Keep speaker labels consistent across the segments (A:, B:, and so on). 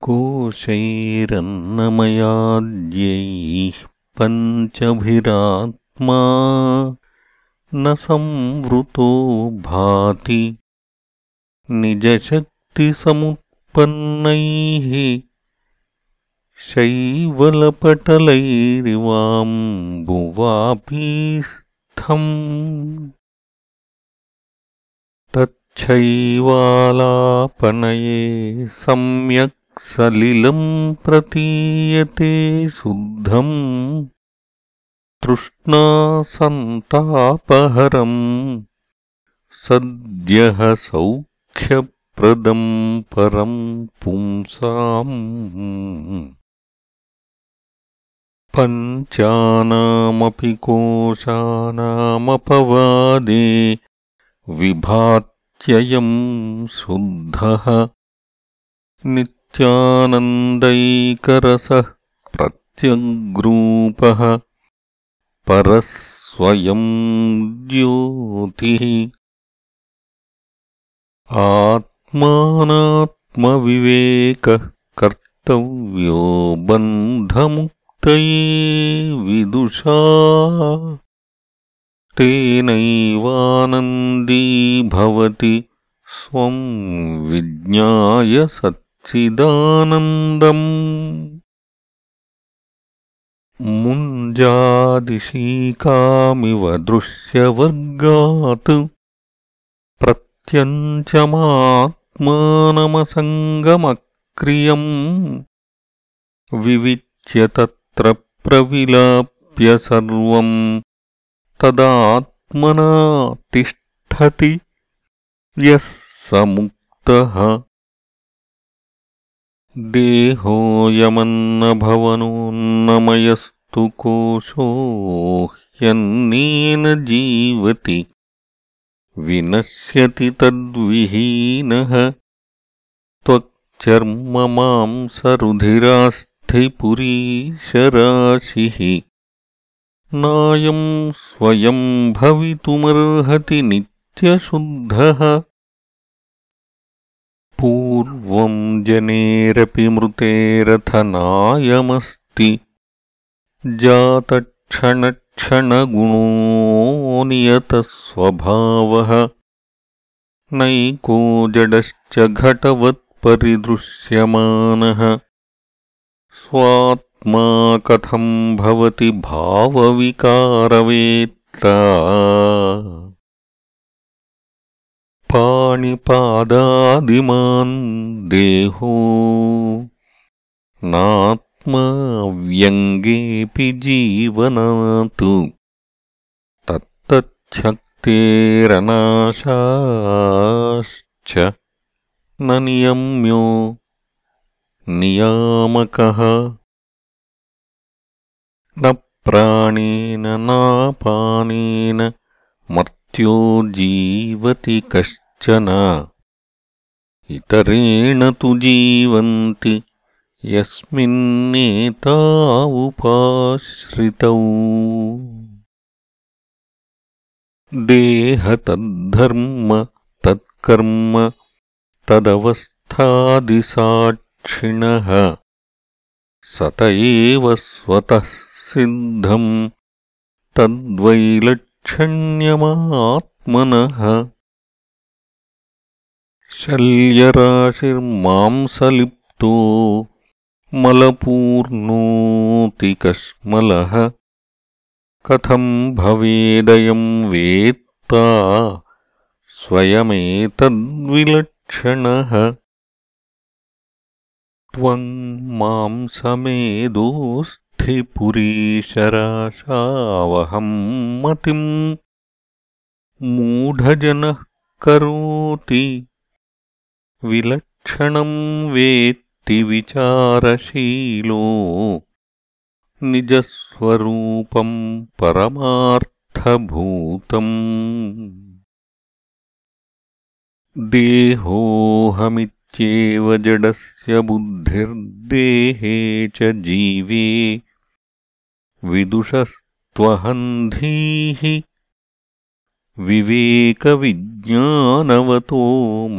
A: कोशैरन्नमयाद्यैः पञ्चभिरात्मा न संवृतो भाति निजशक्तिसमुत्पन्नैः शैवलपटलैरिवाम्बुवापीस्थम्। तच्छैवालापनये सम्यक् सलिलम् प्रतीयते शुद्धम् तृष्णासन्तापहरम् सद्यः सौख्यप्रदम् परम् पुंसाम् पञ्चानामपि कोशानामपवादे विभात्ययम् शुद्धः नित्यानन्दैकरसः प्रत्यग्रूपः परः स्वयम् ज्योतिः। आत्मानात्मविवेकः कर्तव्यो बन्धमुक्तये विदुषा। तेनैवानन्दी भवति स्वम् विज्ञाय सच्चिदानन्दम् मुञ्जादिशीकामिव दृश्यवर्गात् प्रत्यञ्चमात्मानमसङ्गमक्रियम् विविच्य तत्र प्रविलाप्य सर्वम् तदात्मना तिष्ठति यः स मुक्तः देहोऽयमन्नभवनोन्नमयस्तु कोशो ह्यन्नेन जीवति विनश्यति तद्विहीनः त्वक्चर्ममांसरुधिरास्थिपुरीशराशिः नायम् स्वयम् भवितुमर्हति नित्यशुद्धः पूर्वम् जनेरपि मृतेरथ नायमस्ति जातक्षणक्षणगुणो नियतस्वभावः। नैको जडश्च घटवत्परिदृश्यमानः। स्वात्मा कथम् भवति भावविकारवेत्ता पाणिपादादिमान् देहो। नात्माव्यङ्गेऽपि जीवनातु। तत्तच्छक्तेरनाशाश्च न नियम्यो नियामकः। न प्राणेन नापानेन मर्त्यो जीवति कश्चन। इतरेण तु जीवन्ति यस्मिन्नेतावुपाश्रितौ। देहतद्धर्म तत्कर्म तदवस्थादिसाक्षिणः। सत एव स्वतः सिद्धम् तद्वैलक्षण्यमात्मनः शल्यराशिर्मांसलिप्तो मलपूर्णोऽतिकश्मलः। कथम् भवेदयम् वेत्ता स्वयमेतद्विलक्षणः। त्वम् मांसमेदोऽस्थिपुरीशराशावहम् मतिम् मूढजनः करोति। विलक्षणम् वेत्ति विचारशीलो निजस्वरूपम् परमार्थभूतम्। देहोऽहमित्येव जडस्य बुद्धिर्देहे च जीवे विदुषस्त्वहन्धीः विवेकविज्ञानवतो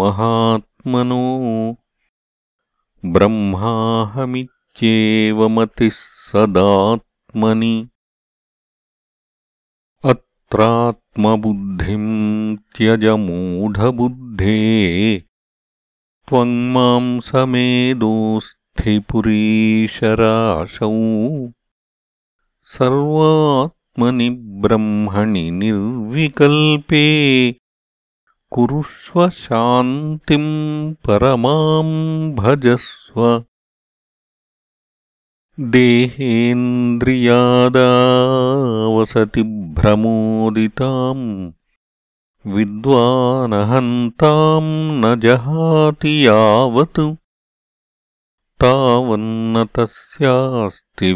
A: महात् ब्रह्माहमित्येव मतिः सदात्मनि अत्रात्मबुद्धिम् त्यजमूढबुद्धे त्वम् माम् समेदोऽस्थिपुरीशराशौ सर्वात्मनि ब्रह्मणि निर्विकल्पे कुरुष्व शान्तिम् परमाम् भजस्व। देहेन्द्रियादावसति भ्रमोदिताम् विद्वानहन्ताम् न जहाति यावत्। तावन्न तस्यास्ति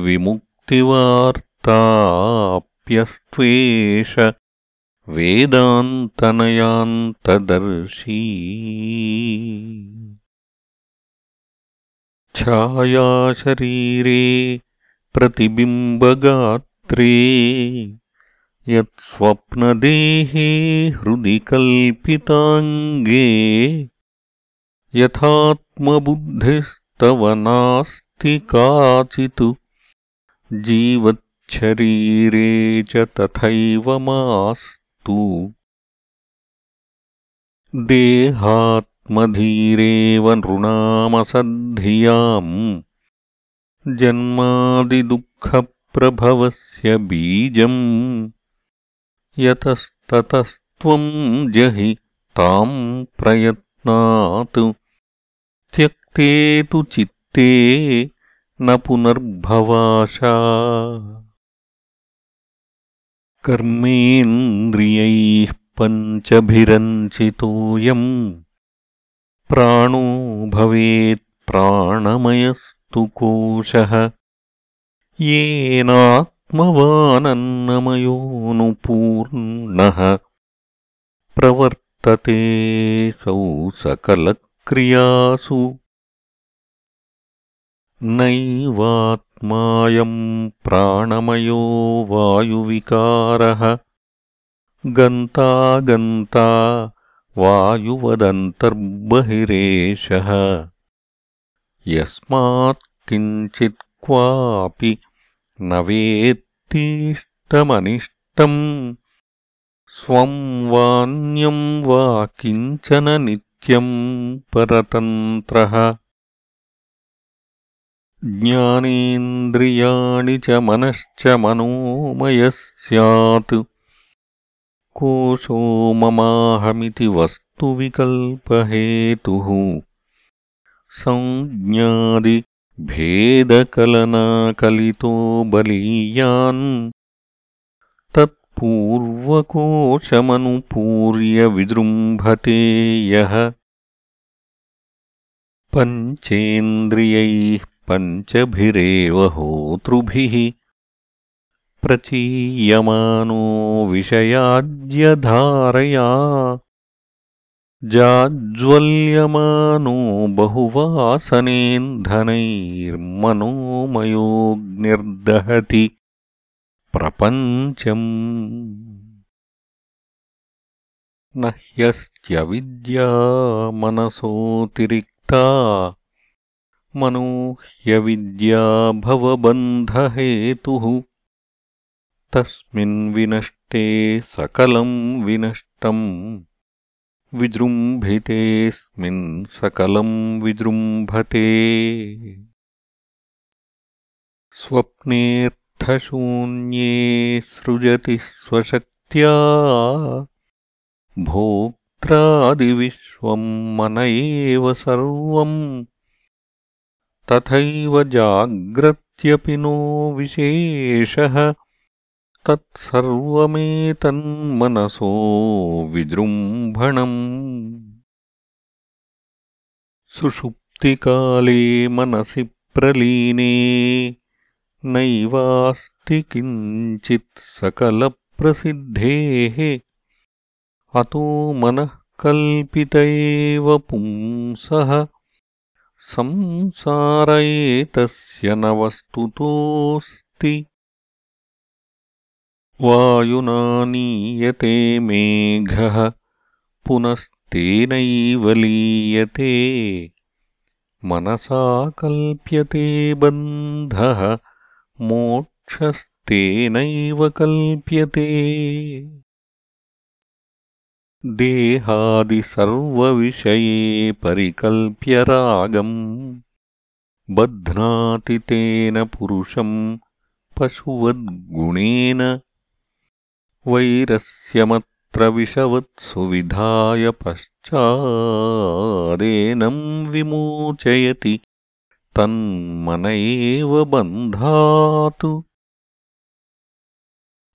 A: विमुक्तिवार्ताप्यस्त्वेष वेदान्तनयान्तदर्शी। छायाशरीरे प्रतिबिम्बगात्रे यत्स्वप्नदेहे हृदि कल्पिताङ्गे यथात्मबुद्धिस्तव नास्ति काचित् जीवच्छरीरे च तथैव मास्तु देहात्मधीरेव नृणामसद्धियाम्। जन्मादिदुःखप्रभवस्य बीजम्। यतस्ततस्त्वम् जहि ताम् प्रयत्नात्। त्यक्ते तु चित्ते न पुनर्भवाशा। कर्मेन्द्रियैः पञ्चभिरञ्चितोऽयम्। प्राणो भवेत् प्राणमयस्तु कोशः। येनात्मवानन्नमयोऽनुपूर्णः। प्रवर्तते सौ सकलक्रियासु नैवात्मायम् प्राणमयो वायुविकारः। गन्ता गन्ता वायुवदन्तर्बहिरेषः यस्मात् किञ्चित् क्वापि न वेत्तीष्टमनिष्टम्। स्वम् वान्यम् वा किञ्चन नित्यम् परतन्त्रः ज्ञानेन्द्रियाणि च मनश्च मनोमयः स्यात् कोशो ममाहमिति वस्तुविकल्पहेतुः। संज्ञादिभेदकलनाकलितो बलीयान्। तत्पूर्वकोशमनुपूर्य विजृम्भते यः। पञ्चेन्द्रियैः पञ्चभिरेव होतृभिः प्रचीयमानो विषयाज्यधारया जाज्वल्यमानो बहुवासनेन्धनैर्मनोमयोऽग्निर्दहति प्रपञ्चम् न ह्यस्त्यविद्या मनसोऽतिरिक्ता मनो ह्यविद्या भवबन्धहेतुः तस्मिन्विनष्टे सकलम् विनष्टम् विजृम्भितेऽस्मिन् सकलम् विजृम्भते। स्वप्नेऽर्थशून्ये सृजति स्वशक्त्या। भोक्त्रादिविश्वम् मन एव सर्वम् तथैव जाग्रत्यपि नो विशेषः। तत्सर्वमेतन्मनसो विजृम्भणम्। सुषुप्तिकाले मनसि प्रलीने नैवास्ति किञ्चित् सकलप्रसिद्धेः। अतो मनः कल्पित एव पुंसः संसार एतस्य न वस्तुतोऽस्ति। वायुना नीयते मेघः पुनस्तेनैव लीयते। मनसा कल्प्यते बन्धः मोक्षस्तेनैव कल्प्यते देहादिसर्वविषये परिकल्प्य रागम् बध्नाति तेन पुरुषम् पशुवद्गुणेन। वैरस्यमत्र विषवत्सुविधाय पश्चादेनम् विमोचयति। तन्मन एव बन्धातु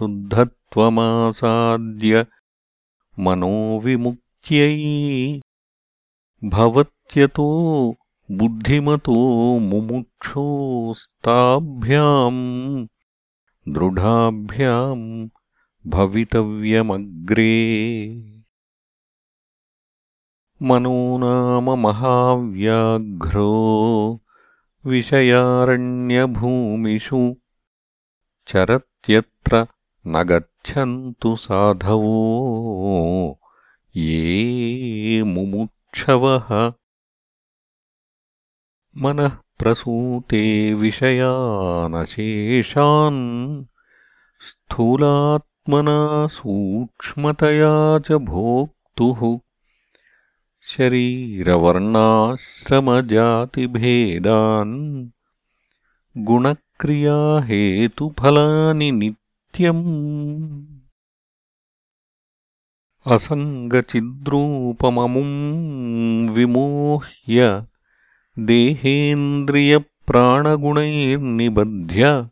A: विवेकवैराग्यगुणातिरेकाच्छुद्धत्वमासाद्य मनोविमुक्त्यै भवत्यतो बुद्धिमतो मुमुक्षोस्ताभ्याम् दृढाभ्याम् भवितव्यमग्रे। मनो नाम महाव्याघ्रो विषयारण्यभूमिषु चरत्यत्र न गच्छन्तु साधवो। ये मुमुक्षवः। मनः प्रसूते विषयानशेषान्। स्थूलात्मना सूक्ष्मतया च भोक्तुः। शरीरवर्णाश्रमजातिभेदान्। गुणक्रियाहेतुफलानि नित्यम् असङ्गचिद्रूपममुम् विमोह्य देहेन्द्रियप्राणगुणैर्निबध्य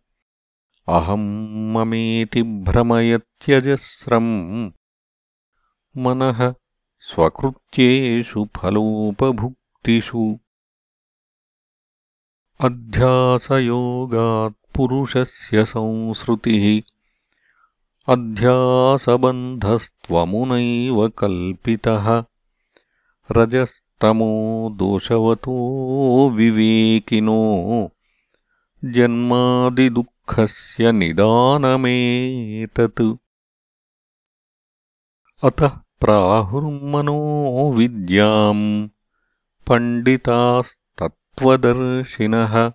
A: अहम् ममेति भ्रमयत्यजस्रम्। मनः स्वकृत्येषु फलोपभुक्तिषु। अध्यासयोगात्पुरुषस्य संसृतिः अध्यासबन्धस्त्वमुनैव कल्पितः। रजस् तमो दोषवतो विवेकिनो। जन्मादिदुःखस्य निदानमेतत्। अतः प्राहुर्मनो विद्याम्। पण्डितास्तत्त्वदर्शिनः।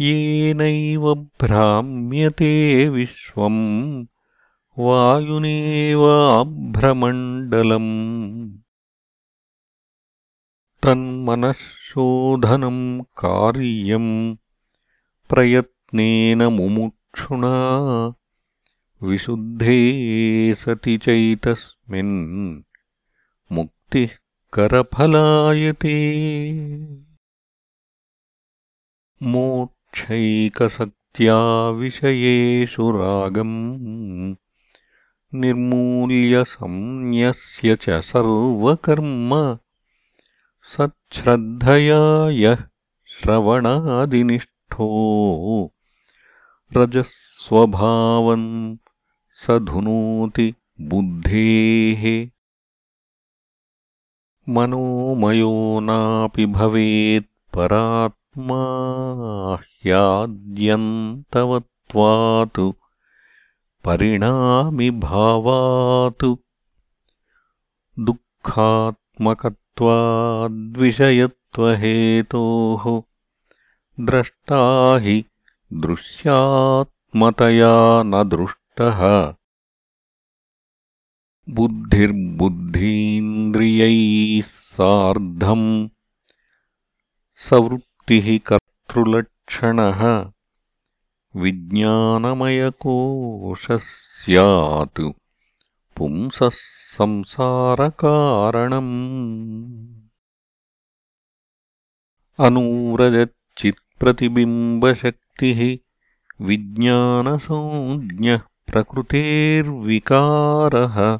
A: येनैव भ्राम्यते विश्वम् वायुनेवाभ्रमण्डलम् तन्मनःशोधनम् कार्यम् प्रयत्नेन मुमुक्षुणा। विशुद्धे सति चैतस्मिन्। मुक्तिः करफलायते। मोक्षैकसत्या विषयेषु रागम् निर्मूल्यसंन्यस्य च सर्वकर्म सच्छ्रद्धया यः श्रवणादिनिष्ठो रजस्वभावम् स धुनोति बुद्धेः मनोमयो नापि भवेत्परात्मा ह्याद्यन्तवत्वात् परिणामिभावात् दुःखात्मक द्विषयत्वहेतोः द्रष्टा हि दृश्यात्मतया न दृष्टः। बुद्धिर्बुद्धीन्द्रियैः सार्धम् सवृत्तिः कर्तृलक्षणः विज्ञानमयकोशः स्यात् पुंसः संसारकारणम्। अनूरजच्चित्प्रतिबिम्बशक्तिः विज्ञानसंज्ञः प्रकृतेर्विकारः।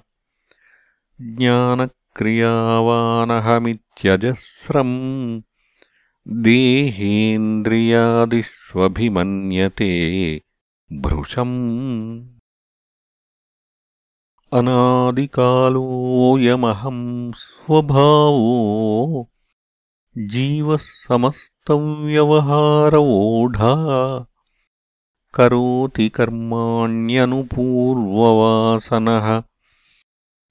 A: ज्ञानक्रियावानहमित्यजस्रम् देहेन्द्रियादिष्वभिमन्यते भृशम्। अनादिकालोऽयमहम् स्वभावो जीवः समस्तव्यवहारवोढा करोति कर्माण्यनुपूर्ववासनः।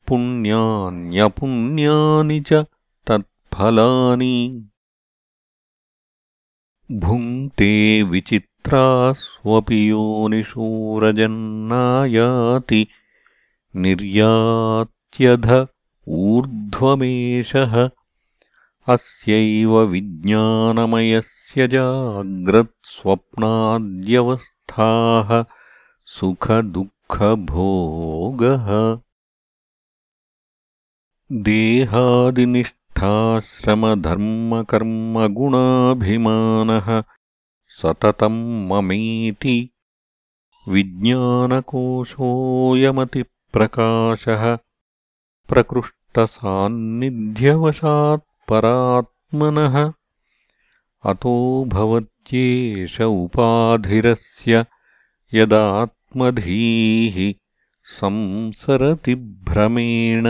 A: पुण्यान्यपुण्यानि च तत्फलानि भुङ्क्ते विचित्रास्वपि योनिषोरजन्नायाति निर्यात्यध ऊर्ध्वमेषः अस्यैव विज्ञानमयस्य जाग्रत्स्वप्नाद्यवस्थाः सुखदुःखभोगः देहादिनिष्ठाश्रमधर्मकर्मगुणाभिमानः सततम् ममेति विज्ञानकोशोऽयमतिप्रकाशः प्रकृष्टसान्निध्यवशात्परात्मनः अतो भवत्येष उपाधिरस्य यदात्मधीः संसरति भ्रमेण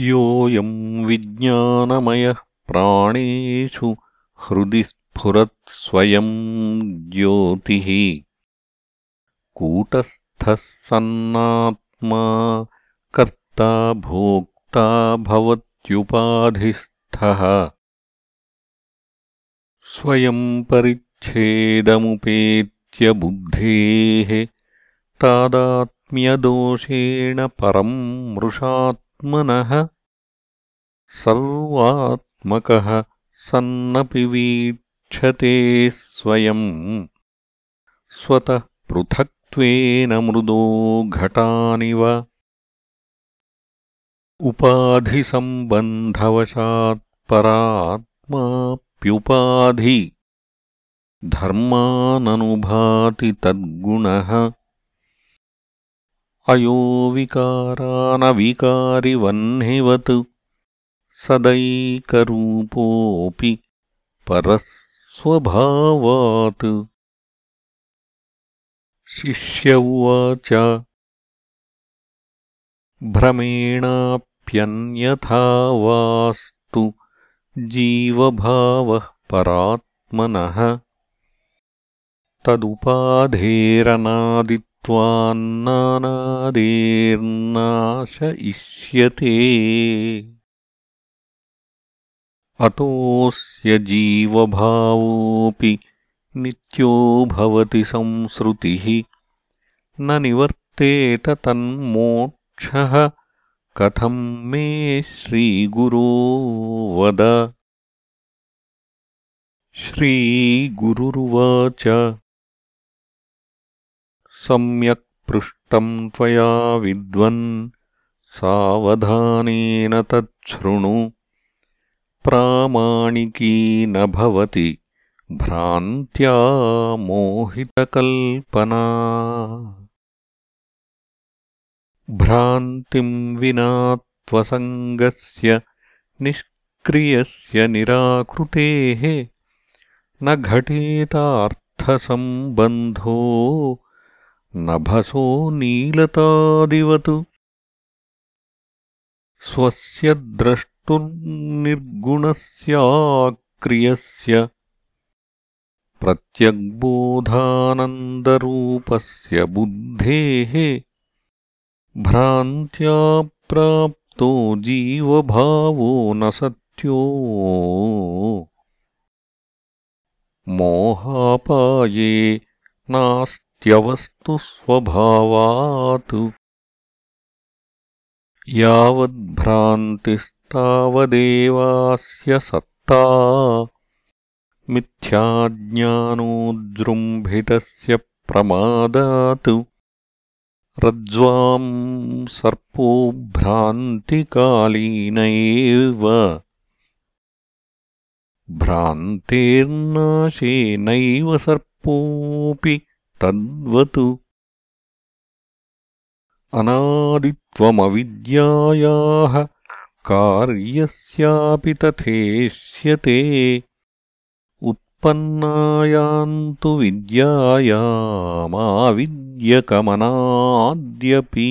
A: योऽयम् विज्ञानमयः प्राणेषु हृदि स्फुरत्स्वयम् ज्योतिः। कूटस्थः सन्नात्मा कर्ता भोक्ता भवत्युपाधिस्थः। स्वयम् परिच्छेदमुपेत्य बुद्धेः तादात्म्यदोषेण परम् मृषात्मनः सर्वात्मकः सन्नपि वीक्षते स्वयम् स्वतः पृथक्त्वेन मृदो घटानिव। उपाधिसम्बन्धवशात्परात्माप्युपाधि धर्माननुभाति तद्गुणः अयो विकारानविकारिवह्निवत् सदैकरूपोऽपि परस्वभावात्। शिष्य उवाच। भ्रमेणाप्यन्यथा वास्तु जीवभावः परात्मनः तदुपाधेरनादित्वान्नानादेर्नाश इष्यते अतोऽस्य जीवभावोऽपि नित्यो भवति संसृतिः न निवर्तेत तन्मोक्षः। कथम् मे श्रीगुरो वद। श्रीगुरुरुवाच सम्यक् पृष्टम् त्वया विद्वन् सावधानेन तच्छृणु। प्रामाणिकी न भवति भ्रान्त्या मोहितकल्पना। भ्रान्तिम् विना त्वसङ्गस्य निष्क्रियस्य निराकृतेः न घटेतार्थसम्बन्धो नभसो नीलतादिवत्। स्वस्य द्रष्टुर्निर्गुणस्याक्रियस्य प्रत्यग्बोधानन्दरूपस्य बुद्धेः भ्रान्त्या प्राप्तो जीवभावो न सत्यो। मोहापाये नास्त्यवस्तुस्वभावात् यावद्भ्रान्तिस्तावदेवास्य सत्ता। मिथ्याज्ञानोज्जृम्भितस्य प्रमादात्। रज्ज्वाम् सर्पो भ्रान्तिकालीन एव भ्रान्तेर्नाशेनैव सर्पोऽपि तद्वत् अनादित्वमविद्यायाः कार्यस्यापि तथेष्यते। उत्पन्नायान्तु विद्यायामाविद्यकमनाद्यपि